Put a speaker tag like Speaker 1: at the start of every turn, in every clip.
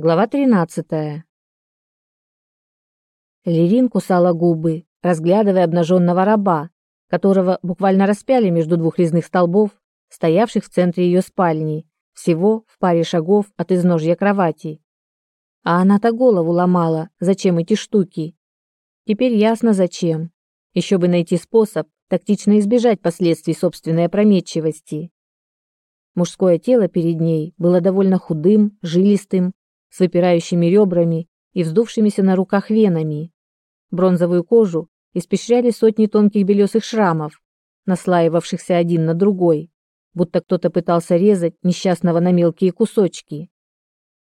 Speaker 1: Глава 13. Лерин кусала губы, разглядывая обнаженного раба, которого буквально распяли между двух резных столбов, стоявших в центре ее спальни, всего в паре шагов от изножья кровати. А она-то голову ломала, зачем эти штуки. Теперь ясно зачем. Еще бы найти способ тактично избежать последствий собственной опрометчивости. Мужское тело перед ней было довольно худым, жилистым, с выпирающими ребрами и вздувшимися на руках венами. Бронзовую кожу испещряли сотни тонких белесых шрамов, наслаивавшихся один на другой, будто кто-то пытался резать несчастного на мелкие кусочки.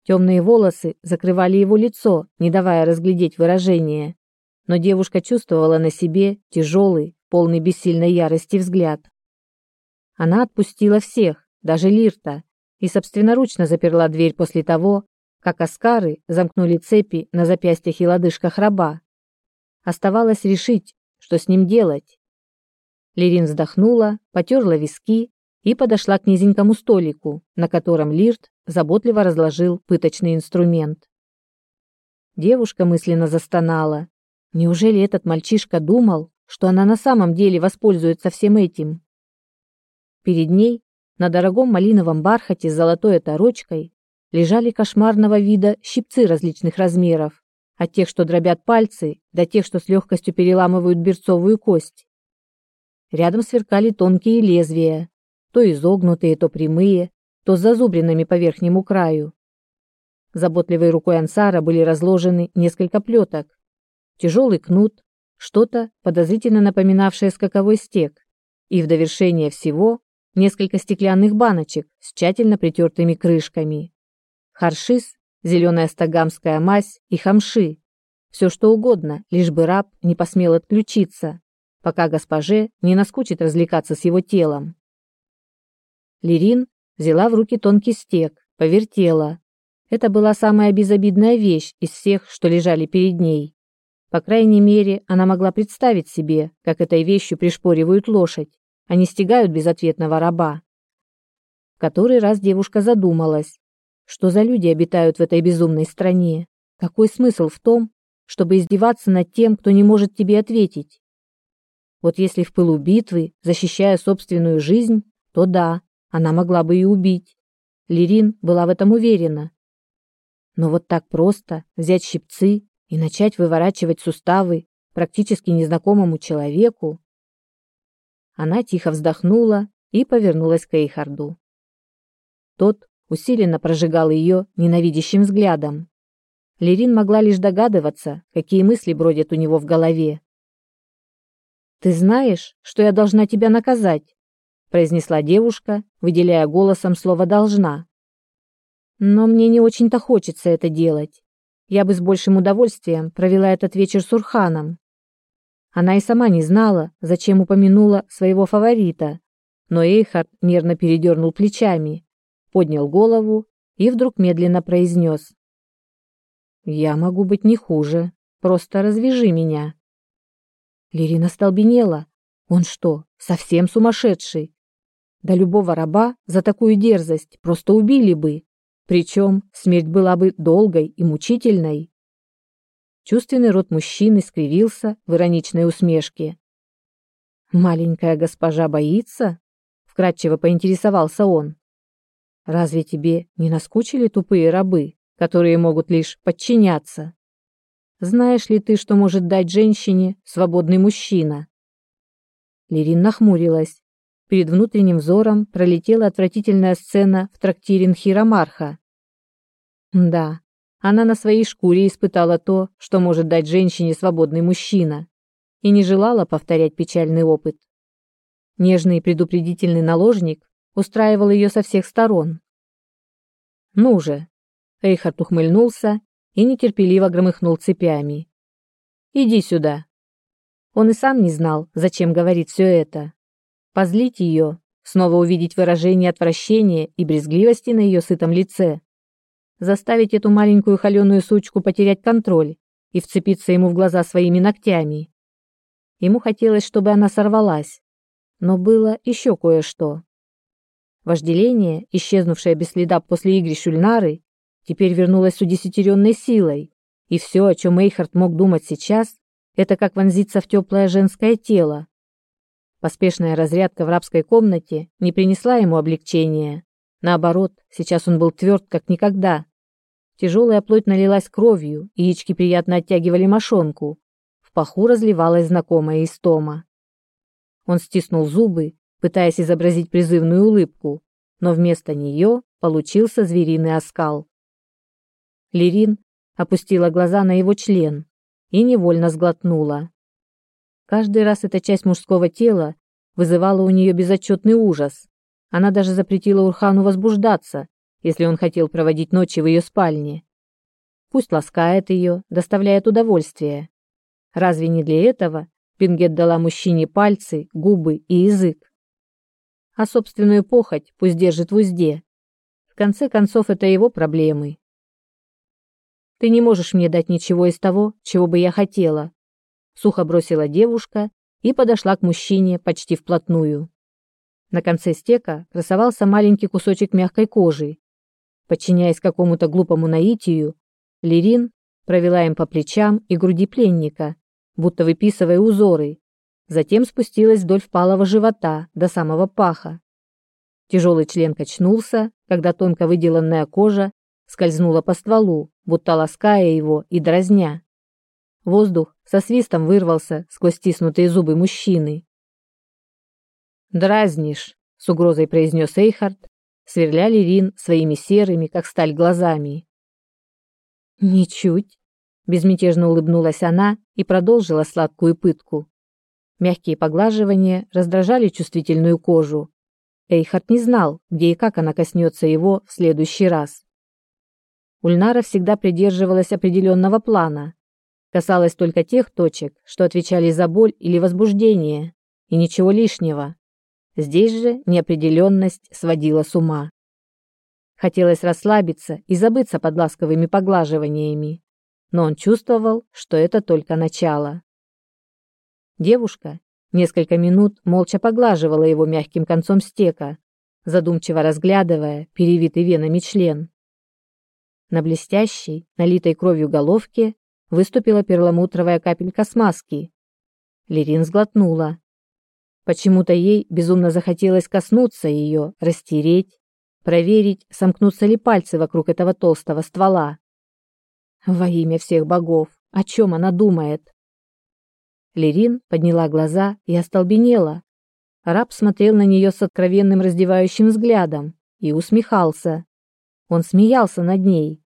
Speaker 1: Темные волосы закрывали его лицо, не давая разглядеть выражение, но девушка чувствовала на себе тяжелый, полный бессильной ярости взгляд. Она отпустила всех, даже Лирта, и собственноручно заперла дверь после того, как аскары замкнули цепи на запястьях и лодыжках раба. Оставалось решить, что с ним делать. Лирин вздохнула, потерла виски и подошла к низенькому столику, на котором Лирт заботливо разложил пыточный инструмент. Девушка мысленно застонала. Неужели этот мальчишка думал, что она на самом деле воспользуется всем этим? Перед ней, на дорогом малиновом бархате с золотой оторочкой, лежали кошмарного вида щипцы различных размеров, от тех, что дробят пальцы, до тех, что с легкостью переламывают берцовую кость. Рядом сверкали тонкие лезвия, то изогнутые, то прямые, то с зазубринами по верхнему краю. Заботливой рукой Ансара были разложены несколько плеток, тяжелый кнут, что-то подозрительно напоминавшее скаковой стек, и в довершение всего несколько стеклянных баночек с тщательно притертыми крышками харшис, зеленая стагамская мазь и хамши. Все что угодно, лишь бы раб не посмел отключиться, пока госпоже не наскучит развлекаться с его телом. Лирин взяла в руки тонкий стек, повертела. Это была самая безобидная вещь из всех, что лежали перед ней. По крайней мере, она могла представить себе, как этой вещью пришпоривают лошадь, а не стегают безответного раба. В который раз девушка задумалась, что за люди обитают в этой безумной стране? Какой смысл в том, чтобы издеваться над тем, кто не может тебе ответить? Вот если в пылу битвы, защищая собственную жизнь, то да, она могла бы и убить. Лирин была в этом уверена. Но вот так просто взять щипцы и начать выворачивать суставы практически незнакомому человеку. Она тихо вздохнула и повернулась к Эйхарду. Тот усиленно прожигал ее ненавидящим взглядом. Лерин могла лишь догадываться, какие мысли бродят у него в голове. «Ты знаешь, что я должна тебя наказать?» произнесла девушка, выделяя голосом слово «должна». «Но мне не очень-то хочется это делать. Я бы с большим удовольствием провела этот вечер с Урханом». Она и сама не знала, зачем упомянула своего фаворита, но Эйхард нервно передернул плечами поднял голову и вдруг медленно произнес. «Я могу быть не хуже. Просто развяжи меня». Лирина столбенела. Он что, совсем сумасшедший? Да любого раба за такую дерзость просто убили бы. Причем смерть была бы долгой и мучительной. Чувственный рот мужчины скривился в ироничной усмешке. «Маленькая госпожа боится?» — вкратчиво поинтересовался он. Разве тебе не наскучили тупые рабы, которые могут лишь подчиняться? Знаешь ли ты, что может дать женщине свободный мужчина? Лирин нахмурилась. Перед внутренним взором пролетела отвратительная сцена в трактире Нхирамарха. Да, она на своей шкуре испытала то, что может дать женщине свободный мужчина, и не желала повторять печальный опыт. Нежный предупредительный наложник устраивал ее со всех сторон. «Ну же!» Эйхард ухмыльнулся и нетерпеливо громыхнул цепями. «Иди сюда!» Он и сам не знал, зачем говорит все это. Позлить ее, снова увидеть выражение отвращения и брезгливости на ее сытом лице. Заставить эту маленькую холеную сучку потерять контроль и вцепиться ему в глаза своими ногтями. Ему хотелось, чтобы она сорвалась. Но было еще кое-что. Вожделение, исчезнувшее без следа после игры Шульнары, теперь вернулась с удесятеренной силой, и все, о чем Эйхард мог думать сейчас, это как вонзиться в теплое женское тело. Поспешная разрядка в рабской комнате не принесла ему облегчения. Наоборот, сейчас он был тверд, как никогда. Тяжелая плоть налилась кровью, яички приятно оттягивали мошонку. В паху разливалась знакомая истома. Он стиснул зубы, пытаясь изобразить призывную улыбку, но вместо нее получился звериный оскал. Лирин опустила глаза на его член и невольно сглотнула. Каждый раз эта часть мужского тела вызывала у нее безотчетный ужас. Она даже запретила Урхану возбуждаться, если он хотел проводить ночи в ее спальне. Пусть ласкает ее, доставляет удовольствие. Разве не для этого Пингет дала мужчине пальцы, губы и язык? А собственную похоть пусть держит в узде. В конце концов, это его проблемы. Ты не можешь мне дать ничего из того, чего бы я хотела, сухо бросила девушка и подошла к мужчине почти вплотную. На конце стека красовался маленький кусочек мягкой кожи, Подчиняясь какому-то глупому наитию, Лирин провела им по плечам и груди пленника, будто выписывая узоры, затем спустилась вдоль впалого живота до самого паха. Тяжелый член качнулся, когда тонко выделанная кожа скользнула по стволу, будто лаская его и дразня. Воздух со свистом вырвался сквозь стиснутые зубы мужчины. «Дразнишь», — с угрозой произнес Эйхард, сверляли Рин своими серыми, как сталь, глазами. «Ничуть», — безмятежно улыбнулась она и продолжила сладкую пытку. Мягкие поглаживания раздражали чувствительную кожу. Эйхард не знал, где и как она коснется его в следующий раз. Ульнара всегда придерживалась определенного плана. Касалась только тех точек, что отвечали за боль или возбуждение, и ничего лишнего. Здесь же неопределенность сводила с ума. Хотелось расслабиться и забыться под ласковыми поглаживаниями, но он чувствовал, что это только начало. Девушка несколько минут молча поглаживала его мягким концом стека, задумчиво разглядывая перевитый венами член. На блестящей, налитой кровью головке выступила перламутровая капелька смазки. Лерин сглотнула. Почему-то ей безумно захотелось коснуться ее, растереть, проверить, сомкнутся ли пальцы вокруг этого толстого ствола. Во имя всех богов, о чем она думает? Лерин подняла глаза и остолбенела. Раб смотрел на нее с откровенным раздевающим взглядом и усмехался. Он смеялся над ней.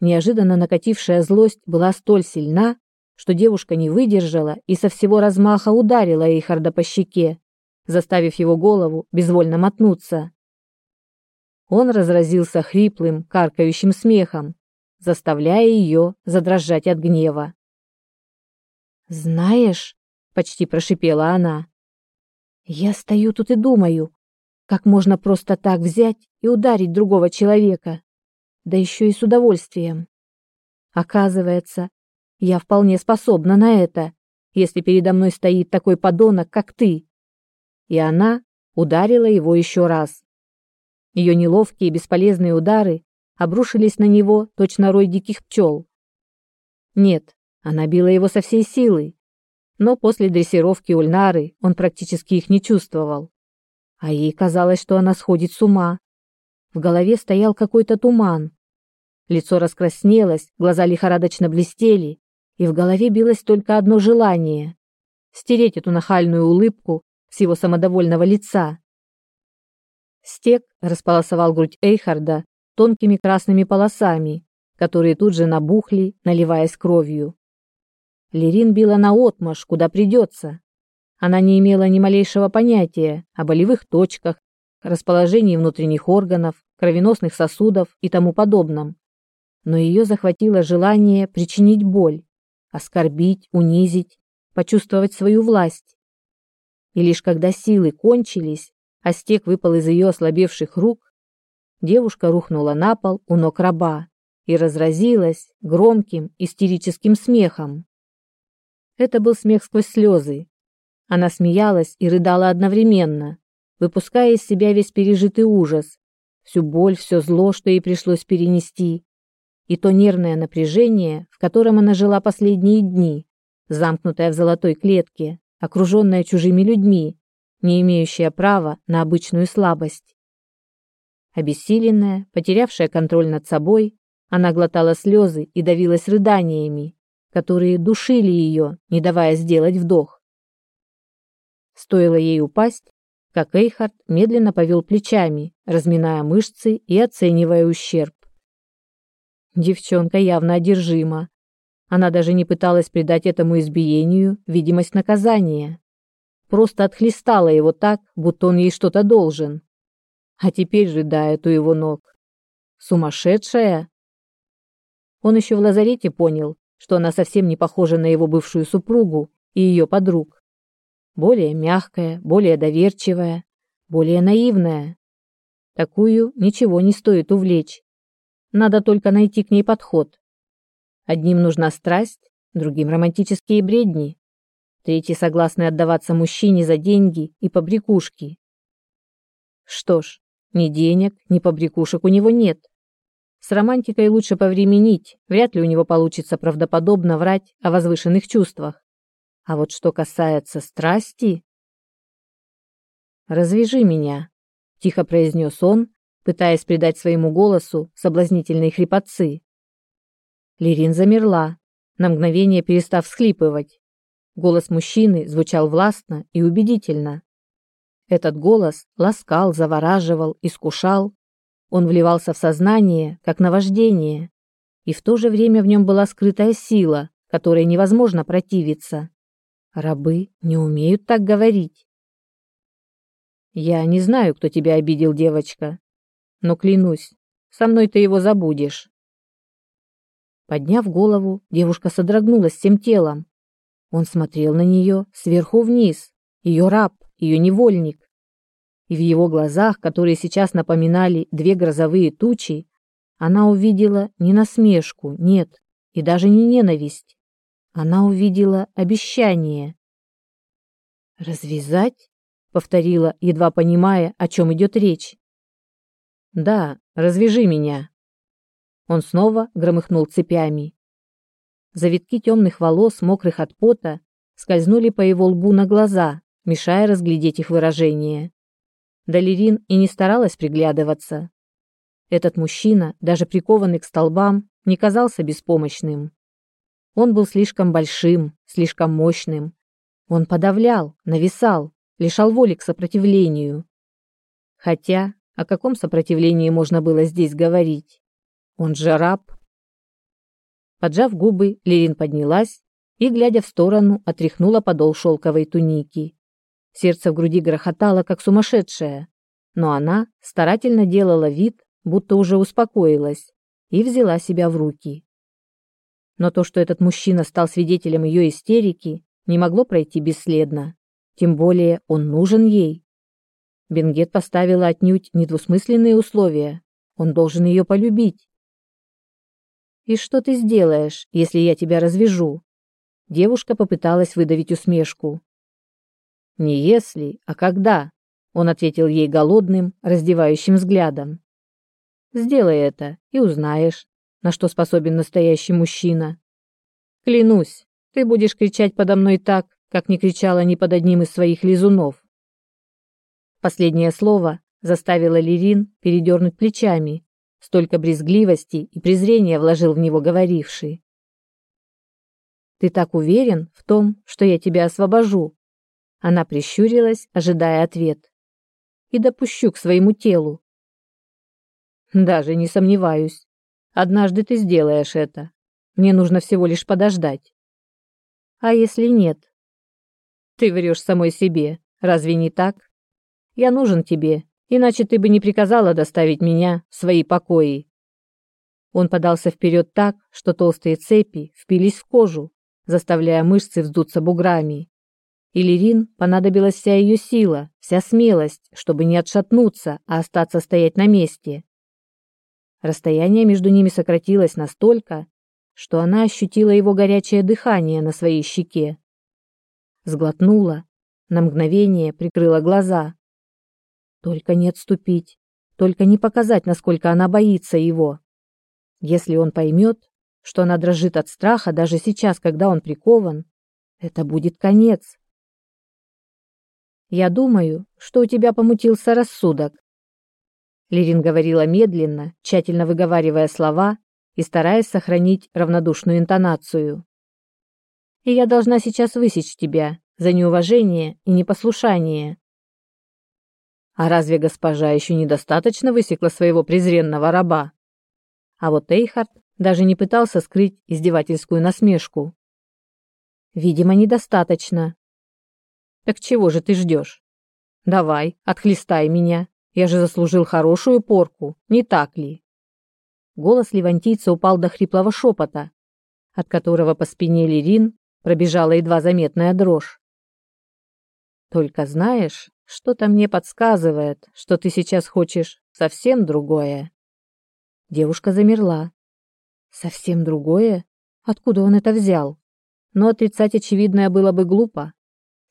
Speaker 1: Неожиданно накатившая злость была столь сильна, что девушка не выдержала и со всего размаха ударила Эйхарда по щеке, заставив его голову безвольно мотнуться. Он разразился хриплым, каркающим смехом, заставляя ее задрожать от гнева. «Знаешь», — почти прошипела она, — «я стою тут и думаю, как можно просто так взять и ударить другого человека, да еще и с удовольствием. Оказывается, я вполне способна на это, если передо мной стоит такой подонок, как ты. И она ударила его еще раз. Ее неловкие бесполезные удары обрушились на него точно рой диких пчел. Нет, она била его со всей силы, но после дрессировки Ульнары он практически их не чувствовал. А ей казалось, что она сходит с ума. В голове стоял какой-то туман. Лицо раскраснелось, глаза лихорадочно блестели, и в голове билось только одно желание — стереть эту нахальную улыбку с его самодовольного лица. Стек располосовал грудь Эйхарда тонкими красными полосами, которые тут же набухли, наливаясь кровью. Лерин била наотмашь, куда придется. Она не имела ни малейшего понятия о болевых точках, расположении внутренних органов, кровеносных сосудов и тому подобном. Но ее захватило желание причинить боль оскорбить, унизить, почувствовать свою власть. И лишь когда силы кончились, а стек выпал из ее ослабевших рук, девушка рухнула на пол у ног раба и разразилась громким истерическим смехом. Это был смех сквозь слезы. Она смеялась и рыдала одновременно, выпуская из себя весь пережитый ужас, всю боль, все зло, что ей пришлось перенести, и то нервное напряжение, в котором она жила последние дни, замкнутая в золотой клетке, окруженная чужими людьми, не имеющая права на обычную слабость. Обессиленная, потерявшая контроль над собой, она глотала слезы и давилась рыданиями, которые душили ее, не давая сделать вдох. Стоило ей упасть, как Эйхард медленно повел плечами, разминая мышцы и оценивая ущерб. Девчонка явно одержима. Она даже не пыталась придать этому избиению видимость наказания. Просто отхлестала его так, будто он ей что-то должен. А теперь рыдает у его ног. Сумасшедшая? Он еще в лазарете понял, что она совсем не похожа на его бывшую супругу и ее подруг. Более мягкая, более доверчивая, более наивная. Такую ничего не стоит увлечь. Надо только найти к ней подход. Одним нужна страсть, другим романтические бредни, третьи согласны отдаваться мужчине за деньги и побрякушки. Что ж, ни денег, ни побрякушек у него нет. С романтикой лучше повременить, вряд ли у него получится правдоподобно врать о возвышенных чувствах. А вот что касается страсти... «Развяжи меня», — тихо произнес он, пытаясь придать своему голосу соблазнительные хрипотцы. Лирин замерла, на мгновение перестав всхлипывать. Голос мужчины звучал властно и убедительно. Этот голос ласкал, завораживал, искушал, он вливался в сознание, как наваждение, и в то же время в нем была скрытая сила, которой невозможно противиться. Рабы не умеют так говорить. Я не знаю, кто тебя обидел, девочка, но клянусь, со мной ты его забудешь. Подняв голову, девушка содрогнулась всем телом. Он смотрел на нее сверху вниз, ее раб, ее невольник и в его глазах, которые сейчас напоминали две грозовые тучи, она увидела не насмешку, нет, и даже не ненависть. Она увидела обещание. «Развязать?» — повторила, едва понимая, о чем идет речь. «Да, развяжи меня». Он снова громыхнул цепями. Завитки темных волос, мокрых от пота, скользнули по его лбу на глаза, мешая разглядеть их выражение. Далерин и не старалась приглядываться. Этот мужчина, даже прикованный к столбам, не казался беспомощным. Он был слишком большим, слишком мощным. Он подавлял, нависал, лишал воли к сопротивлению. Хотя о каком сопротивлении можно было здесь говорить? Он же раб. Поджав губы, Лерин поднялась и, глядя в сторону, отряхнула подол шелковой туники. Сердце в груди грохотало, как сумасшедшее, но она старательно делала вид, будто уже успокоилась, и взяла себя в руки. Но то, что этот мужчина стал свидетелем ее истерики, не могло пройти бесследно. Тем более он нужен ей. Бенгет поставила отнюдь недвусмысленные условия. Он должен ее полюбить. «И что ты сделаешь, если я тебя развяжу?» Девушка попыталась выдавить усмешку, не если, а когда, он ответил ей голодным, раздевающим взглядом. Сделай это и узнаешь, на что способен настоящий мужчина. Клянусь, ты будешь кричать подо мной так, как не кричала ни под одним из своих лизунов. Последнее слово заставило Лирин передернуть плечами. Столько брезгливости и презрения вложил в него говоривший. Ты так уверен в том, что я тебя освобожу, она прищурилась, ожидая ответ. И допущу к своему телу. Даже не сомневаюсь. Однажды ты сделаешь это. Мне нужно всего лишь подождать. А если нет? Ты врешь самой себе. Разве не так? Я нужен тебе, иначе ты бы не приказала доставить меня в свои покои. Он подался вперед так, что толстые цепи впились в кожу, заставляя мышцы вздуться буграми. Илирин понадобилась вся ее сила, вся смелость, чтобы не отшатнуться, а остаться стоять на месте. Расстояние между ними сократилось настолько, что она ощутила его горячее дыхание на своей щеке. Сглотнула, на мгновение прикрыла глаза. Только не отступить, только не показать, насколько она боится его. Если он поймет, что она дрожит от страха даже сейчас, когда он прикован, это будет конец. Я думаю, что у тебя помутился рассудок. Лирин говорила медленно, тщательно выговаривая слова и стараясь сохранить равнодушную интонацию. И я должна сейчас высечь тебя за неуважение и непослушание. А разве госпожа еще недостаточно высекла своего презренного раба? А вот Эйхард даже не пытался скрыть издевательскую насмешку. Видимо, недостаточно. Так чего же ты ждешь? Давай, отхлестай меня. Я же заслужил хорошую порку, не так ли? Голос левантийца упал до хриплого шепота, от которого по спине Лирин пробежала едва заметная дрожь. Только знаешь, что-то мне подсказывает, что ты сейчас хочешь совсем другое. Девушка замерла. Совсем другое? Откуда он это взял? но отрицать очевидное было бы глупо.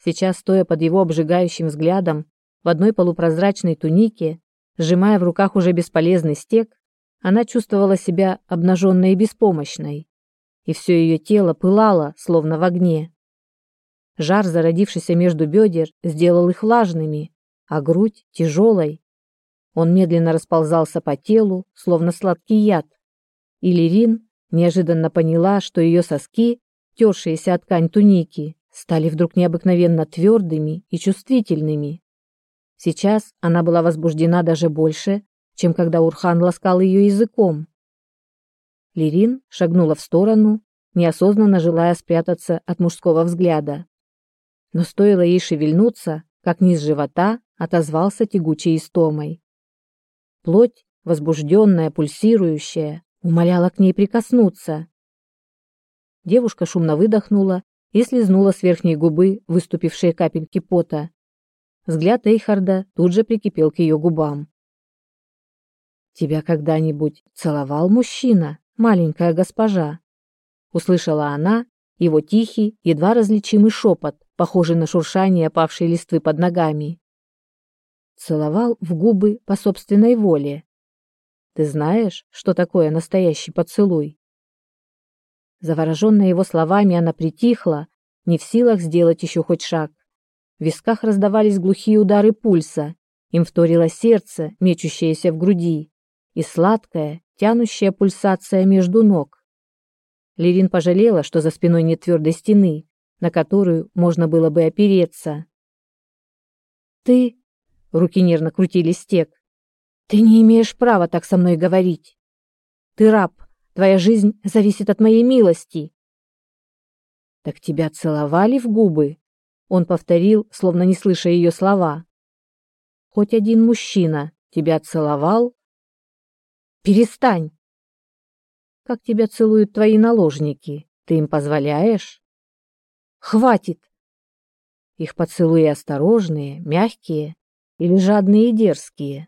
Speaker 1: Сейчас, стоя под его обжигающим взглядом, в одной полупрозрачной тунике, сжимая в руках уже бесполезный стек, она чувствовала себя обнаженной и беспомощной, и все ее тело пылало, словно в огне. Жар, зародившийся между бедер, сделал их влажными, а грудь — тяжелой. Он медленно расползался по телу, словно сладкий яд, и Лерин неожиданно поняла, что ее соски тершиеся от ткань туники, стали вдруг необыкновенно твердыми и чувствительными. Сейчас она была возбуждена даже больше, чем когда Урхан ласкал ее языком. Лирин шагнула в сторону, неосознанно желая спрятаться от мужского взгляда. Но стоило ей шевельнуться, как низ живота отозвался тягучей истомой. Плоть, возбужденная, пульсирующая, умоляла к ней прикоснуться. Девушка шумно выдохнула и слезнула с верхней губы выступившие капельки пота. Взгляд Эйхарда тут же прикипел к ее губам. «Тебя когда-нибудь целовал мужчина, маленькая госпожа?» Услышала она его тихий, едва различимый шепот, похожий на шуршание опавшей листвы под ногами. Целовал в губы по собственной воле. Ты знаешь, что такое настоящий поцелуй? Завороженная его словами, она притихла, не в силах сделать еще хоть шаг. В висках раздавались глухие удары пульса, им вторило сердце, мечущееся в груди, и сладкая, тянущая пульсация между ног. Левин пожалела, что за спиной нет твердой стены, на которую можно было бы опереться. «Ты...» — руки нервно крутили стек. «Ты не имеешь права так со мной говорить. Ты раб, Твоя жизнь зависит от моей милости. Так тебя целовали в губы? Он повторил, словно не слыша ее слова. Хоть один мужчина тебя целовал? Перестань. Как тебя целуют твои наложники? Ты им позволяешь? Хватит. Их поцелуи осторожные, мягкие или жадные и дерзкие?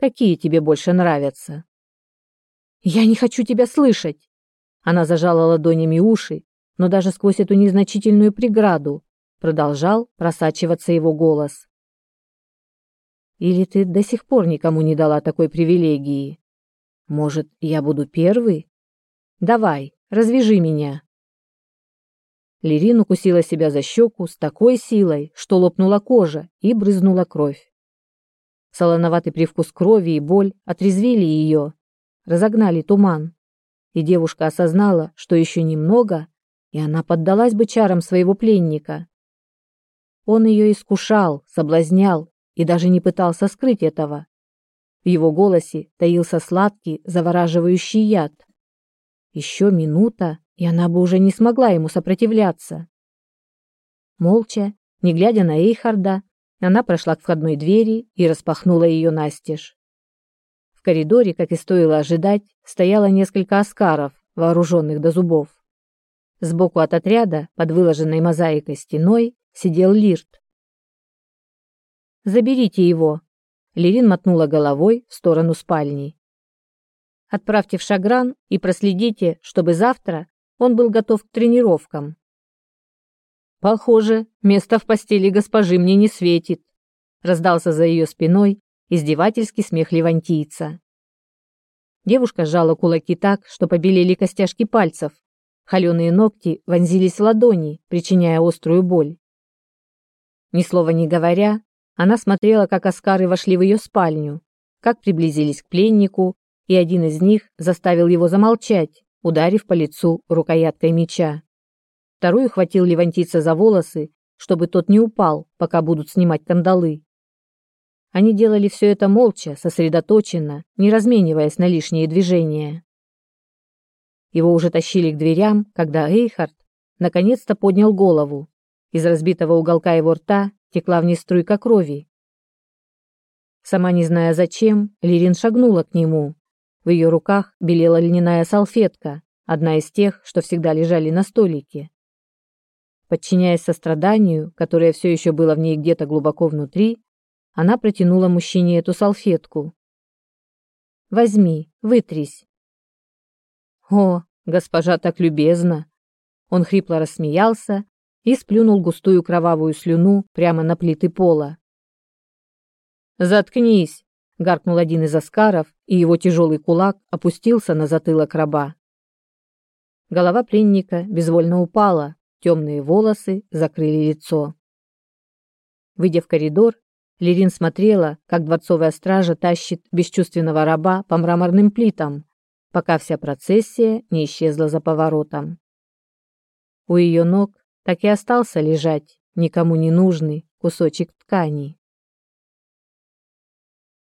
Speaker 1: Какие тебе больше нравятся? Я не хочу тебя слышать. Она зажала ладонями уши, но даже сквозь эту незначительную преграду продолжал просачиваться его голос. Или ты до сих пор никому не дала такой привилегии? Может, я буду первый? Давай, развяжи меня. Лерин укусила себя за щеку с такой силой, что лопнула кожа и брызнула кровь. Солоноватый привкус крови и боль отрезвили ее, разогнали туман, и девушка осознала, что еще немного, и она поддалась бы чарам своего пленника. Он ее искушал, соблазнял и даже не пытался скрыть этого. В его голосе таился сладкий, завораживающий яд. Еще минута, и она бы уже не смогла ему сопротивляться. Молча, не глядя на Эйхарда, она прошла к входной двери и распахнула ее настежь коридоре, как и стоило ожидать, стояло несколько аскаров, вооруженных до зубов. Сбоку от отряда, под выложенной мозаикой стеной, сидел Лирт. «Заберите его!» Лирин мотнула головой в сторону спальни. «Отправьте в Шагран и проследите, чтобы завтра он был готов к тренировкам». «Похоже, место в постели госпожи мне не светит», раздался за ее спиной издевательский смех левантийца. Девушка сжала кулаки так, что побелели костяшки пальцев. Холеные ногти вонзились в ладони, причиняя острую боль. Ни слова не говоря, она смотрела, как Оскары вошли в ее спальню, как приблизились к пленнику, и один из них заставил его замолчать, ударив по лицу рукояткой меча. Второй ухватил Левантийца за волосы, чтобы тот не упал, пока будут снимать кандалы. Они делали все это молча, сосредоточенно, не размениваясь на лишние движения. Его уже тащили к дверям, когда Эйхард наконец-то поднял голову. Из разбитого уголка его рта текла вниз струйка крови. Сама не зная зачем, Лирин шагнула к нему. В ее руках белела льняная салфетка, одна из тех, что всегда лежали на столике. Подчиняясь состраданию, которое все еще было в ней где-то глубоко внутри, она протянула мужчине эту салфетку. «Возьми, вытрись». «О, госпожа так любезна!» Он хрипло рассмеялся и сплюнул густую кровавую слюну прямо на плиты пола. «Заткнись!» — гаркнул один из аскаров, и его тяжелый кулак опустился на затылок раба. Голова пленника безвольно упала, темные волосы закрыли лицо. Выйдя в коридор, Лерин смотрела, как дворцовая стража тащит бесчувственного раба по мраморным плитам, пока вся процессия не исчезла за поворотом. У ее ног так и остался лежать никому не нужный кусочек ткани.